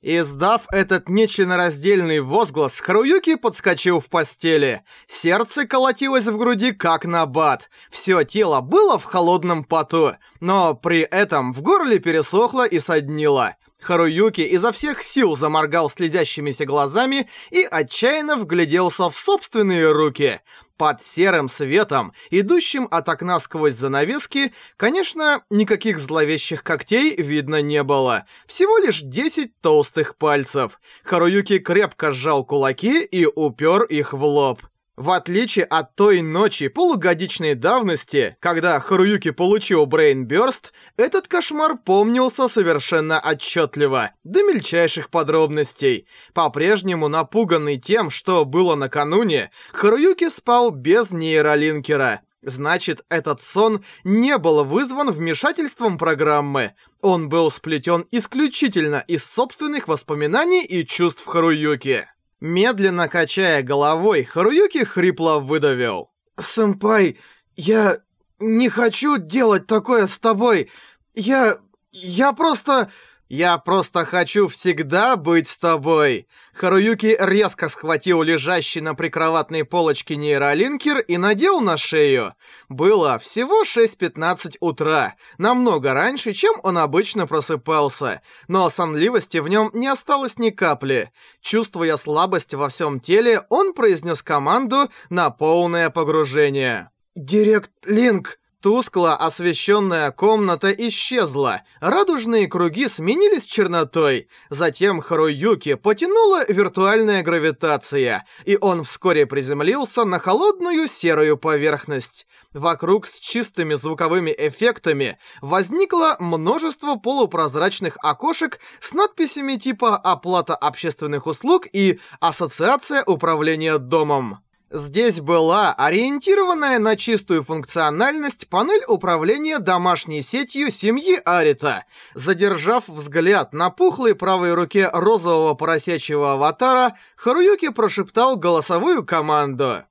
Издав этот нечленораздельный возглас, Харуюки подскочил в постели. Сердце колотилось в груди как набат. Всё тело было в холодном поту, но при этом в горле пересохло и соднило. Харуюки изо всех сил заморгал слезящимися глазами и отчаянно вгляделся в собственные руки. Под серым светом, идущим от окна сквозь занавески, конечно, никаких зловещих когтей видно не было. Всего лишь 10 толстых пальцев. Харуюки крепко сжал кулаки и упер их в лоб. В отличие от той ночи полугодичной давности, когда Харуюки получил Брейнбёрст, этот кошмар помнился совершенно отчетливо, до мельчайших подробностей. По-прежнему напуганный тем, что было накануне, Харуюки спал без нейролинкера. Значит, этот сон не был вызван вмешательством программы. Он был сплетен исключительно из собственных воспоминаний и чувств Харуюки. Медленно качая головой, Харуюки хрипло выдавил. «Сэмпай, я не хочу делать такое с тобой. Я... я просто...» «Я просто хочу всегда быть с тобой!» Харуюки резко схватил лежащий на прикроватной полочке нейролинкер и надел на шею. Было всего 6.15 утра, намного раньше, чем он обычно просыпался, но сонливости в нем не осталось ни капли. Чувствуя слабость во всем теле, он произнес команду на полное погружение. «Директ Линк!» Тускло освещенная комната исчезла, радужные круги сменились чернотой. Затем Харуюки потянула виртуальная гравитация, и он вскоре приземлился на холодную серую поверхность. Вокруг с чистыми звуковыми эффектами возникло множество полупрозрачных окошек с надписями типа «Оплата общественных услуг» и «Ассоциация управления домом». Здесь была ориентированная на чистую функциональность панель управления домашней сетью семьи Арита. Задержав взгляд на пухлой правой руке розового поросячьего аватара, Харуюки прошептал голосовую команду.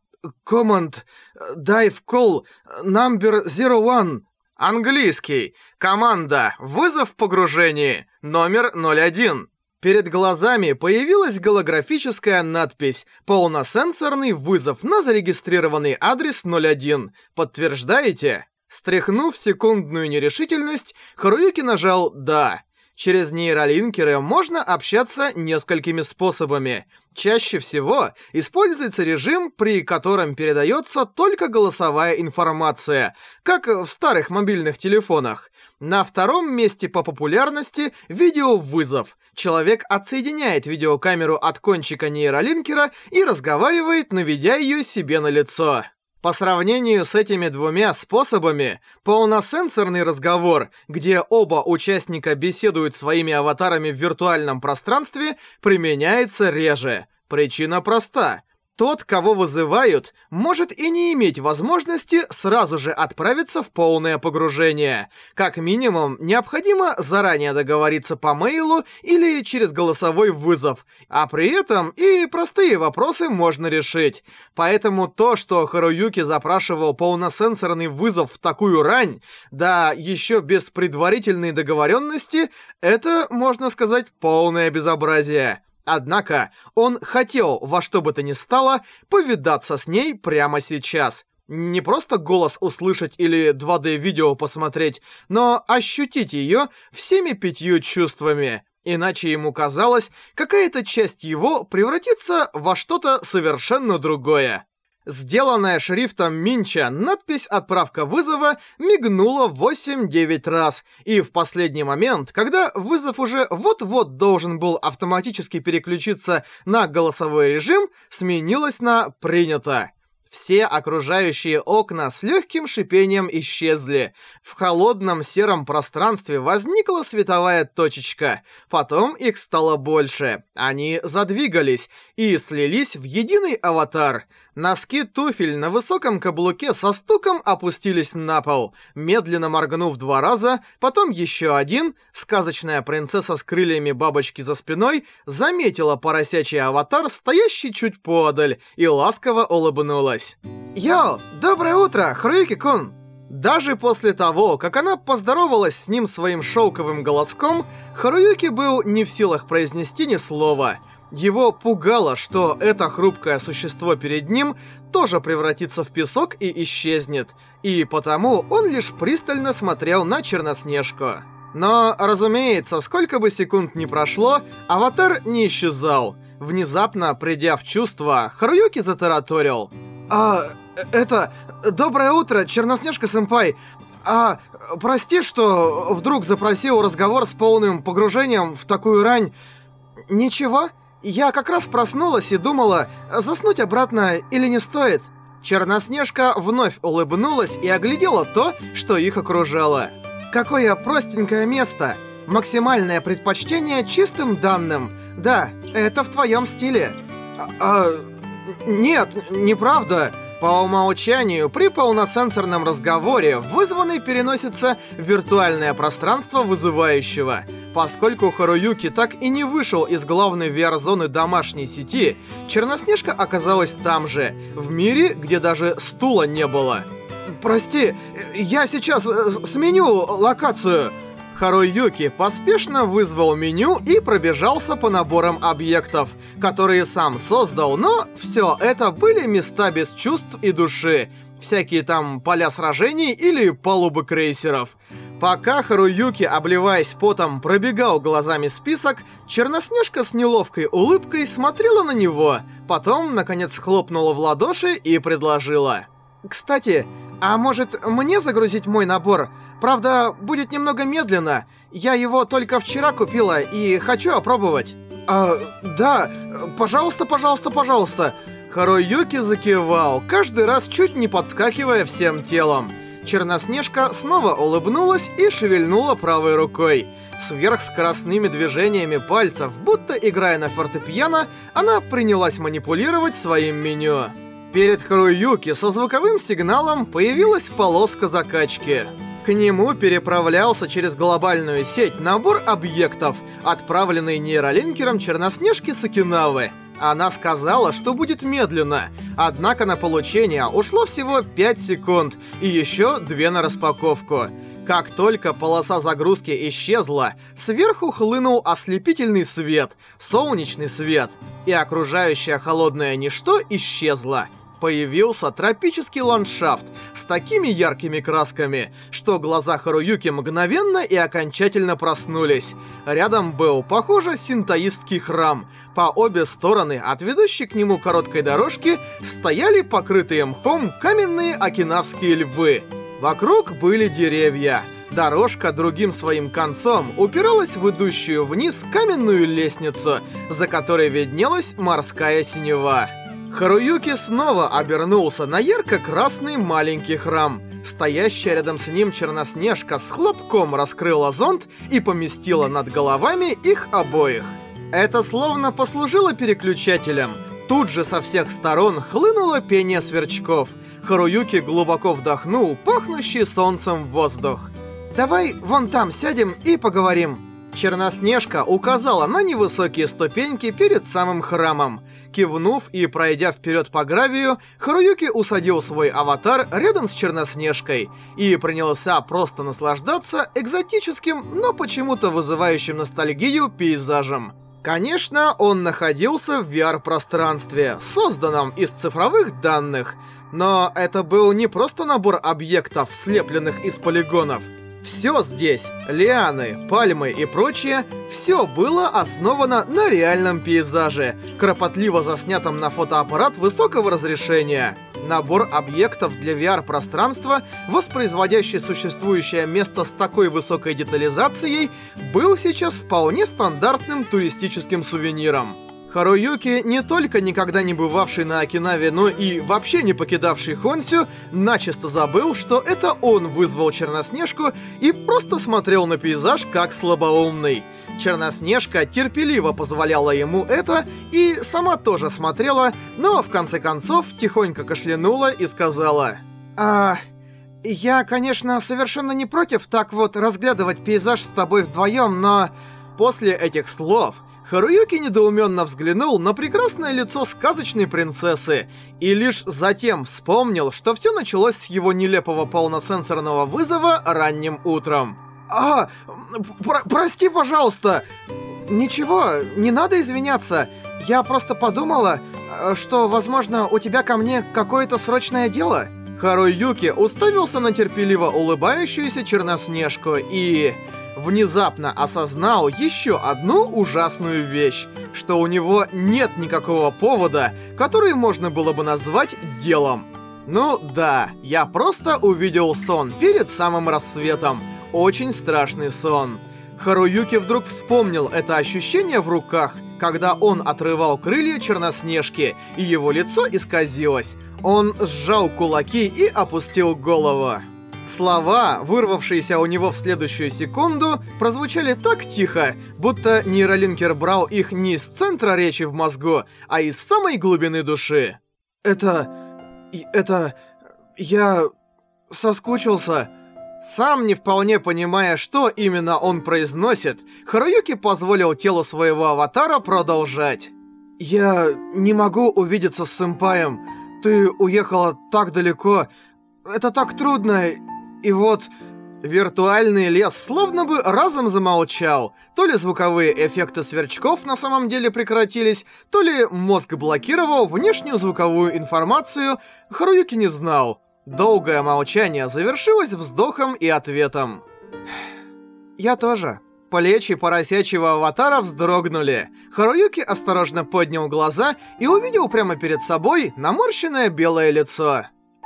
«Команд, dive call, number zero one». Английский. Команда. Вызов в погружении. Номер 01. Перед глазами появилась голографическая надпись «Полносенсорный вызов на зарегистрированный адрес 01. Подтверждаете?» Стряхнув секундную нерешительность, Харуюки нажал «Да». Через нейролинкеры можно общаться несколькими способами. Чаще всего используется режим, при котором передается только голосовая информация, как в старых мобильных телефонах. На втором месте по популярности видеовызов. Человек отсоединяет видеокамеру от кончика нейролинкера и разговаривает, наведя ее себе на лицо. По сравнению с этими двумя способами, полносенсорный разговор, где оба участника беседуют своими аватарами в виртуальном пространстве, применяется реже. Причина проста. Тот, кого вызывают, может и не иметь возможности сразу же отправиться в полное погружение. Как минимум, необходимо заранее договориться по мейлу или через голосовой вызов, а при этом и простые вопросы можно решить. Поэтому то, что Харуюки запрашивал полносенсорный вызов в такую рань, да еще без предварительной договоренности, это, можно сказать, полное безобразие. Однако он хотел во что бы то ни стало повидаться с ней прямо сейчас. Не просто голос услышать или 2D-видео посмотреть, но ощутить ее всеми пятью чувствами. Иначе ему казалось, какая-то часть его превратится во что-то совершенно другое. Сделанная шрифтом Минча надпись «Отправка вызова» мигнула 8-9 раз, и в последний момент, когда вызов уже вот-вот должен был автоматически переключиться на голосовой режим, сменилась на «Принято». Все окружающие окна с легким шипением исчезли. В холодном сером пространстве возникла световая точечка. Потом их стало больше. Они задвигались и слились в единый аватар. Носки туфель на высоком каблуке со стуком опустились на пол. Медленно моргнув два раза, потом еще один, сказочная принцесса с крыльями бабочки за спиной заметила поросячий аватар, стоящий чуть подаль, и ласково улыбнулась. «Йо, доброе утро, Хруюки-кун!» Даже после того, как она поздоровалась с ним своим шелковым голоском, Харуюки был не в силах произнести ни слова. Его пугало, что это хрупкое существо перед ним тоже превратится в песок и исчезнет, и потому он лишь пристально смотрел на Черноснежку. Но, разумеется, сколько бы секунд ни прошло, аватар не исчезал. Внезапно, придя в чувство, Харуюки затараторил. «А, это... Доброе утро, Черноснежка-сэмпай. А, прости, что вдруг запросил разговор с полным погружением в такую рань. Ничего, я как раз проснулась и думала, заснуть обратно или не стоит». Черноснежка вновь улыбнулась и оглядела то, что их окружало. Какое простенькое место. Максимальное предпочтение чистым данным. Да, это в твоем стиле. А, а нет, неправда. По умолчанию, при полносенсорном разговоре вызванный переносится в виртуальное пространство вызывающего. Поскольку Харуюки так и не вышел из главной VR-зоны домашней сети, Черноснежка оказалась там же, в мире, где даже стула не было. Прости, я сейчас э, сменю локацию. Харуюки поспешно вызвал меню и пробежался по наборам объектов, которые сам создал, но все это были места без чувств и души, всякие там поля сражений или палубы крейсеров. Пока Харуюки, обливаясь потом, пробегал глазами список, Черноснежка с неловкой улыбкой смотрела на него, потом, наконец, хлопнула в ладоши и предложила. «Кстати, а может, мне загрузить мой набор? Правда, будет немного медленно. Я его только вчера купила и хочу опробовать. А, да, пожалуйста, пожалуйста, пожалуйста. Харуюки закивал, каждый раз чуть не подскакивая всем телом. Черноснежка снова улыбнулась и шевельнула правой рукой. Сверхскоростными движениями пальцев, будто играя на фортепиано, она принялась манипулировать своим меню. Перед Харуюки со звуковым сигналом появилась полоска закачки. К нему переправлялся через глобальную сеть набор объектов, отправленный нейролинкером Черноснежки Сакинавы. Она сказала, что будет медленно, однако на получение ушло всего 5 секунд и еще 2 на распаковку. Как только полоса загрузки исчезла, сверху хлынул ослепительный свет, солнечный свет, и окружающее холодное ничто исчезло появился тропический ландшафт с такими яркими красками, что глаза Харуюки мгновенно и окончательно проснулись. Рядом был, похоже, синтоистский храм. По обе стороны от ведущей к нему короткой дорожки стояли покрытые мхом каменные окинавские львы. Вокруг были деревья. Дорожка другим своим концом упиралась в идущую вниз каменную лестницу, за которой виднелась морская синева. Харуюки снова обернулся на ярко-красный маленький храм. Стоящая рядом с ним Черноснежка с хлопком раскрыла зонт и поместила над головами их обоих. Это словно послужило переключателем. Тут же со всех сторон хлынуло пение сверчков. Харуюки глубоко вдохнул пахнущий солнцем воздух. «Давай вон там сядем и поговорим», Черноснежка указала на невысокие ступеньки перед самым храмом. Кивнув и пройдя вперед по гравию, Харуюки усадил свой аватар рядом с Черноснежкой и принялся просто наслаждаться экзотическим, но почему-то вызывающим ностальгию пейзажем. Конечно, он находился в VR-пространстве, созданном из цифровых данных, но это был не просто набор объектов, слепленных из полигонов — все здесь, лианы, пальмы и прочее, все было основано на реальном пейзаже, кропотливо заснятом на фотоаппарат высокого разрешения. Набор объектов для VR-пространства, воспроизводящий существующее место с такой высокой детализацией, был сейчас вполне стандартным туристическим сувениром. Харуюки, не только никогда не бывавший на Окинаве, но и вообще не покидавший Хонсю, начисто забыл, что это он вызвал Черноснежку и просто смотрел на пейзаж как слабоумный. Черноснежка терпеливо позволяла ему это и сама тоже смотрела, но в конце концов тихонько кашлянула и сказала «А... я, конечно, совершенно не против так вот разглядывать пейзаж с тобой вдвоем, но...» После этих слов Харуюки недоуменно взглянул на прекрасное лицо сказочной принцессы и лишь затем вспомнил, что все началось с его нелепого полносенсорного вызова ранним утром. «А, про прости, пожалуйста!» «Ничего, не надо извиняться. Я просто подумала, э, что, возможно, у тебя ко мне какое-то срочное дело». Харуюки уставился на терпеливо улыбающуюся Черноснежку и внезапно осознал еще одну ужасную вещь, что у него нет никакого повода, который можно было бы назвать делом. Ну да, я просто увидел сон перед самым рассветом. Очень страшный сон. Харуюки вдруг вспомнил это ощущение в руках, когда он отрывал крылья Черноснежки, и его лицо исказилось. Он сжал кулаки и опустил голову. Слова, вырвавшиеся у него в следующую секунду, прозвучали так тихо, будто нейролинкер брал их не из центра речи в мозгу, а из самой глубины души. «Это... это... я... соскучился...» Сам не вполне понимая, что именно он произносит, Харуюки позволил телу своего аватара продолжать. «Я не могу увидеться с сэмпаем. Ты уехала так далеко. Это так трудно, и вот... Виртуальный лес словно бы разом замолчал. То ли звуковые эффекты сверчков на самом деле прекратились, то ли мозг блокировал внешнюю звуковую информацию, Харуюки не знал. Долгое молчание завершилось вздохом и ответом. «Я тоже». Плечи поросячьего аватара вздрогнули. Харуюки осторожно поднял глаза и увидел прямо перед собой наморщенное белое лицо.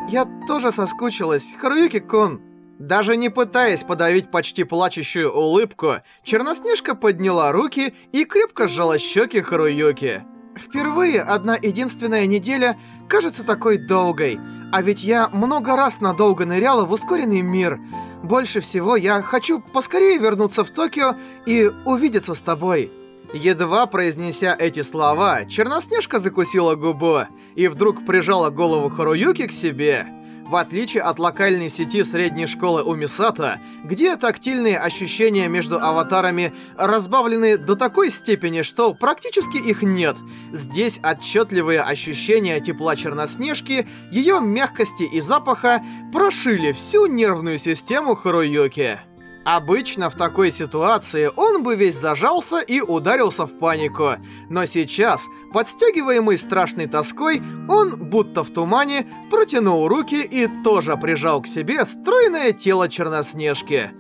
«Я тоже соскучилась, Харуюки-кун». Даже не пытаясь подавить почти плачущую улыбку, Черноснежка подняла руки и крепко сжала щеки Харуюки. «Впервые одна единственная неделя кажется такой долгой, а ведь я много раз надолго ныряла в ускоренный мир. Больше всего я хочу поскорее вернуться в Токио и увидеться с тобой». Едва произнеся эти слова, Черноснежка закусила губу и вдруг прижала голову Харуюки к себе. В отличие от локальной сети средней школы Умисата, где тактильные ощущения между аватарами разбавлены до такой степени, что практически их нет, здесь отчетливые ощущения тепла Черноснежки, ее мягкости и запаха прошили всю нервную систему Харуюки. Обычно в такой ситуации он бы весь зажался и ударился в панику. Но сейчас, подстегиваемый страшной тоской, он, будто в тумане, протянул руки и тоже прижал к себе стройное тело Черноснежки.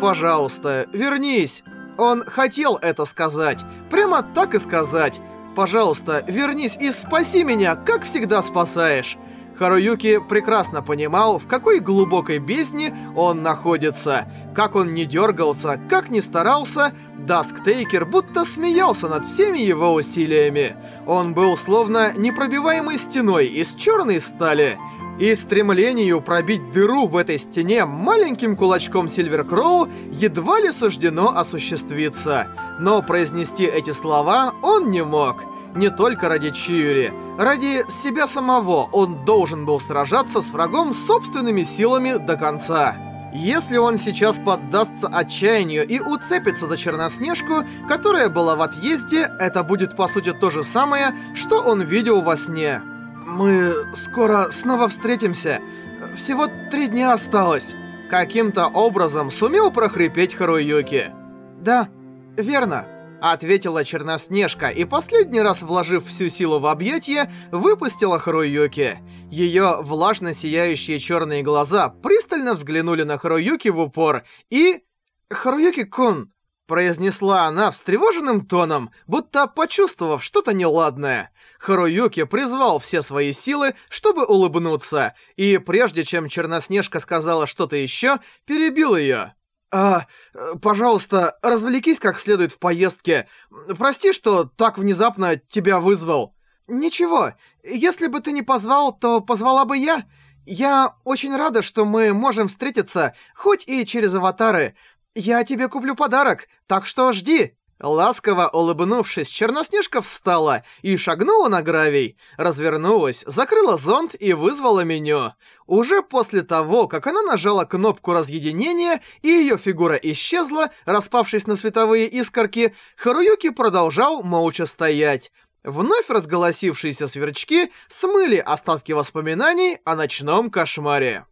«Пожалуйста, вернись!» Он хотел это сказать, прямо так и сказать. «Пожалуйста, вернись и спаси меня, как всегда спасаешь!» Харуюки прекрасно понимал, в какой глубокой бездне он находится. Как он не дергался, как не старался, Дасктейкер будто смеялся над всеми его усилиями. Он был словно непробиваемой стеной из черной стали. И стремлению пробить дыру в этой стене маленьким кулачком Сильверкроу едва ли суждено осуществиться. Но произнести эти слова он не мог не только ради Чиури. Ради себя самого он должен был сражаться с врагом собственными силами до конца. Если он сейчас поддастся отчаянию и уцепится за Черноснежку, которая была в отъезде, это будет по сути то же самое, что он видел во сне. «Мы скоро снова встретимся. Всего три дня осталось». Каким-то образом сумел прохрипеть Харуюки. «Да, верно». Ответила Черноснежка и последний раз вложив всю силу в объятие, выпустила Харуюки. Ее влажно сияющие черные глаза пристально взглянули на Харуюки в упор и... «Харуюки-кун!» произнесла она встревоженным тоном, будто почувствовав что-то неладное. Харуюки призвал все свои силы, чтобы улыбнуться, и прежде чем Черноснежка сказала что-то еще, перебил ее. «А, пожалуйста, развлекись как следует в поездке. Прости, что так внезапно тебя вызвал». «Ничего, если бы ты не позвал, то позвала бы я. Я очень рада, что мы можем встретиться, хоть и через аватары. Я тебе куплю подарок, так что жди». Ласково улыбнувшись, Черноснежка встала и шагнула на гравий, развернулась, закрыла зонт и вызвала меню. Уже после того, как она нажала кнопку разъединения и ее фигура исчезла, распавшись на световые искорки, Харуюки продолжал молча стоять. Вновь разголосившиеся сверчки смыли остатки воспоминаний о ночном кошмаре.